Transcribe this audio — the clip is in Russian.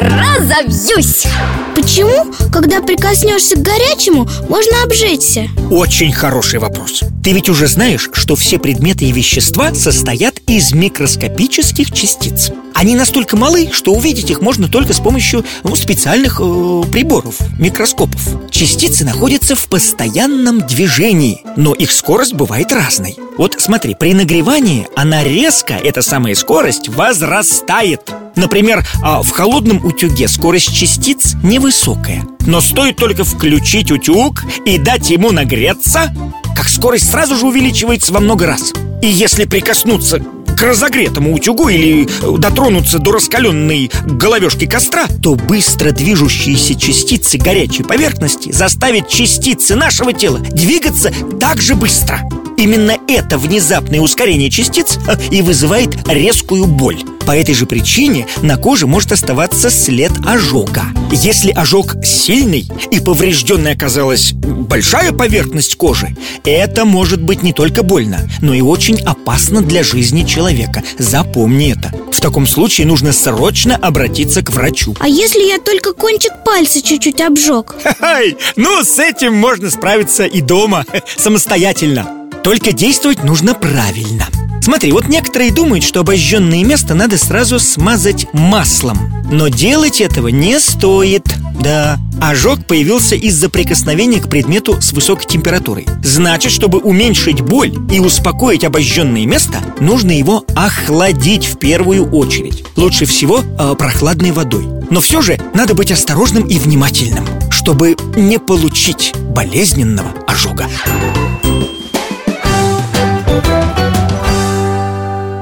разобьюсь. Почему, когда прикоснешься к горячему, можно обжечься? Очень хороший вопрос. Ты ведь уже знаешь, что все предметы и вещества состоят из микроскопических частиц. Они настолько малы, что увидеть их можно только с помощью ну, специальных э, приборов, микроскопов. Частицы находятся в постоянном движении, но их скорость бывает разной. Вот смотри, при нагревании она резко, эта самая скорость, возрастает. Например, а, в холодном утюге скорость частиц невысокая Но стоит только включить утюг и дать ему нагреться Как скорость сразу же увеличивается во много раз. И если прикоснуться к разогретому утюгу или дотронуться до раскаленной головешки костра, то быстро движущиеся частицы горячей поверхности заставят частицы нашего тела двигаться так же быстро. Именно это внезапное ускорение частиц и вызывает резкую боль. По этой же причине на коже может оставаться след ожога. Если ожог сильный и поврежденной оказалась большая поверхность кожи, это может быть не только больно, но и очень опасно для жизни человека. Запомни это. В таком случае нужно срочно обратиться к врачу. А если я только кончик пальца чуть-чуть обжег? Ай, ну, с этим можно справиться и дома, самостоятельно. Только действовать нужно правильно. Смотри, вот некоторые думают, что обожженное место надо сразу смазать маслом. Но делать этого не стоит. Да, ожог появился из-за прикосновения к предмету с высокой температурой. Значит, чтобы уменьшить боль и успокоить обожженное место Нужно его охладить в первую очередь. Лучше всего э, прохладной водой. Но все же надо быть осторожным и внимательным Чтобы не получить болезненного ожога